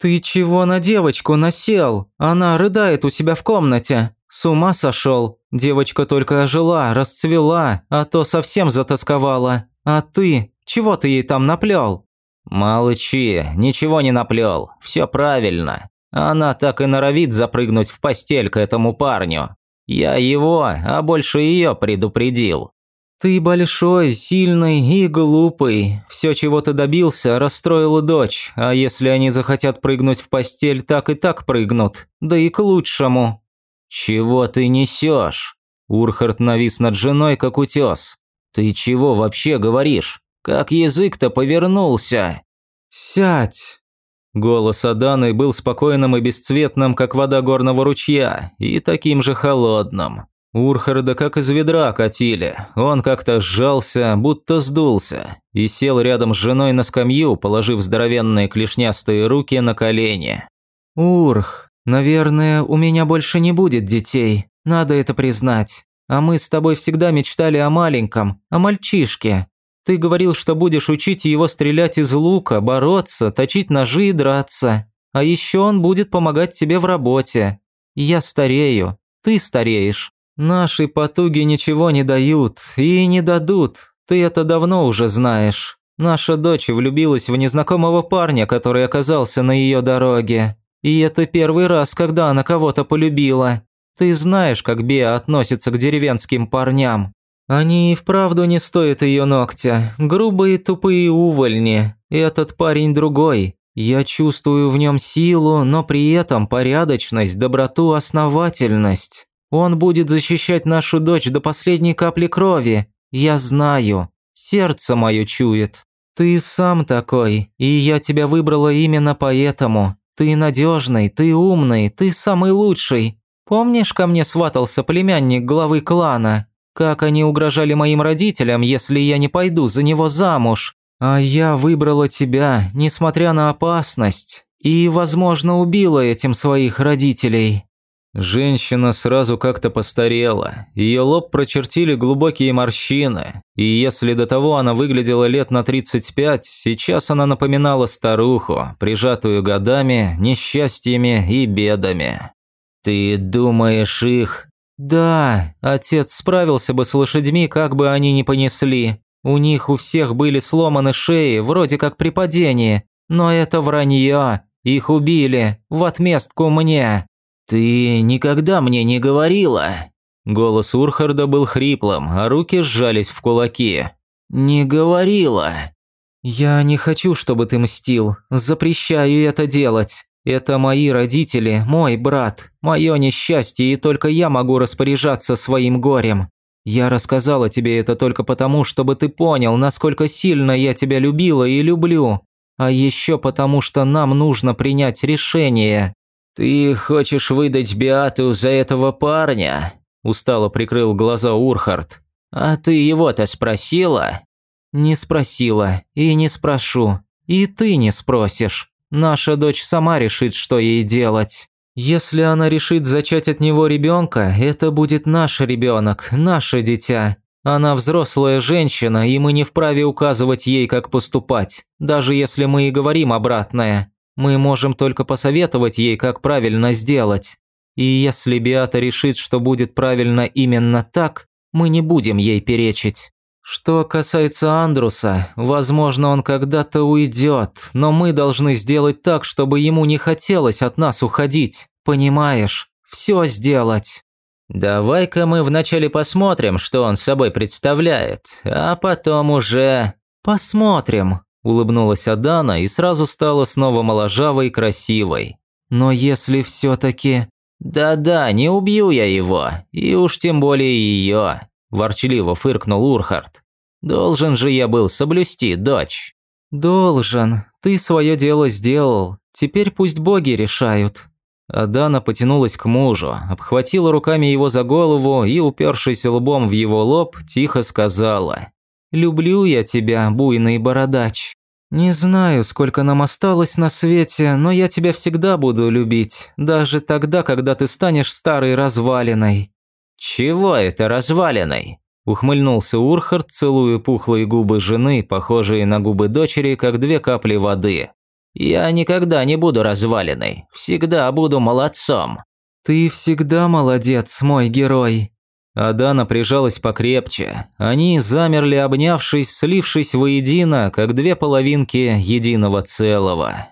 «Ты чего на девочку насел? Она рыдает у себя в комнате. С ума сошел. Девочка только ожила, расцвела, а то совсем затасковала. А ты? Чего ты ей там наплел?» «Молчи, ничего не наплел. Все правильно. Она так и норовит запрыгнуть в постель к этому парню. Я его, а больше ее предупредил. «Ты большой, сильный и глупый. Все, чего ты добился, расстроила дочь, а если они захотят прыгнуть в постель, так и так прыгнут. Да и к лучшему». «Чего ты несешь?» Урхард навис над женой, как утес. «Ты чего вообще говоришь? Как язык-то повернулся?» «Сядь!» Голос Аданы был спокойным и бесцветным, как вода горного ручья, и таким же холодным. Урхарда как из ведра катили. Он как-то сжался, будто сдулся, и сел рядом с женой на скамью, положив здоровенные клешнястые руки на колени. «Урх, наверное, у меня больше не будет детей, надо это признать. А мы с тобой всегда мечтали о маленьком, о мальчишке. Ты говорил, что будешь учить его стрелять из лука, бороться, точить ножи и драться. А еще он будет помогать тебе в работе. Я старею, ты стареешь. Наши потуги ничего не дают и не дадут, ты это давно уже знаешь. Наша дочь влюбилась в незнакомого парня, который оказался на ее дороге. И это первый раз, когда она кого-то полюбила. Ты знаешь, как Беа относится к деревенским парням. Они и вправду не стоят ее ногтя. Грубые тупые увольни. Этот парень другой. Я чувствую в нем силу, но при этом порядочность, доброту, основательность. Он будет защищать нашу дочь до последней капли крови. Я знаю. Сердце мое чует. Ты сам такой, и я тебя выбрала именно поэтому. Ты надежный, ты умный, ты самый лучший. Помнишь, ко мне сватался племянник главы клана? Как они угрожали моим родителям, если я не пойду за него замуж? А я выбрала тебя, несмотря на опасность. И, возможно, убила этим своих родителей. Женщина сразу как-то постарела, ее лоб прочертили глубокие морщины, и если до того она выглядела лет на 35, сейчас она напоминала старуху, прижатую годами, несчастьями и бедами. «Ты думаешь их...» «Да, отец справился бы с лошадьми, как бы они ни понесли. У них у всех были сломаны шеи, вроде как при падении, но это вранье, их убили, в отместку мне». «Ты никогда мне не говорила!» Голос Урхарда был хриплым, а руки сжались в кулаки. «Не говорила!» «Я не хочу, чтобы ты мстил. Запрещаю это делать. Это мои родители, мой брат, мое несчастье, и только я могу распоряжаться своим горем. Я рассказала тебе это только потому, чтобы ты понял, насколько сильно я тебя любила и люблю. А еще потому, что нам нужно принять решение. «Ты хочешь выдать Биату за этого парня?» – устало прикрыл глаза Урхард. «А ты его-то спросила?» «Не спросила и не спрошу. И ты не спросишь. Наша дочь сама решит, что ей делать. Если она решит зачать от него ребенка, это будет наш ребенок, наше дитя. Она взрослая женщина, и мы не вправе указывать ей, как поступать, даже если мы и говорим обратное. Мы можем только посоветовать ей, как правильно сделать. И если Биата решит, что будет правильно именно так, мы не будем ей перечить. Что касается Андруса, возможно, он когда-то уйдет, но мы должны сделать так, чтобы ему не хотелось от нас уходить. Понимаешь? Все сделать. Давай-ка мы вначале посмотрим, что он собой представляет, а потом уже... Посмотрим. Улыбнулась Адана и сразу стала снова моложавой и красивой. «Но если все-таки...» «Да-да, не убью я его, и уж тем более ее», – ворчливо фыркнул Урхард. «Должен же я был соблюсти, дочь». «Должен. Ты свое дело сделал. Теперь пусть боги решают». Адана потянулась к мужу, обхватила руками его за голову и, упершись лбом в его лоб, тихо сказала. «Люблю я тебя, буйный бородач. Не знаю, сколько нам осталось на свете, но я тебя всегда буду любить, даже тогда, когда ты станешь старой развалиной». «Чего это развалиной?» Ухмыльнулся Урхард, целуя пухлые губы жены, похожие на губы дочери, как две капли воды. Я никогда не буду развалиной, всегда буду молодцом». «Ты всегда молодец, мой герой». Адана прижалась покрепче. Они замерли, обнявшись, слившись воедино, как две половинки единого целого.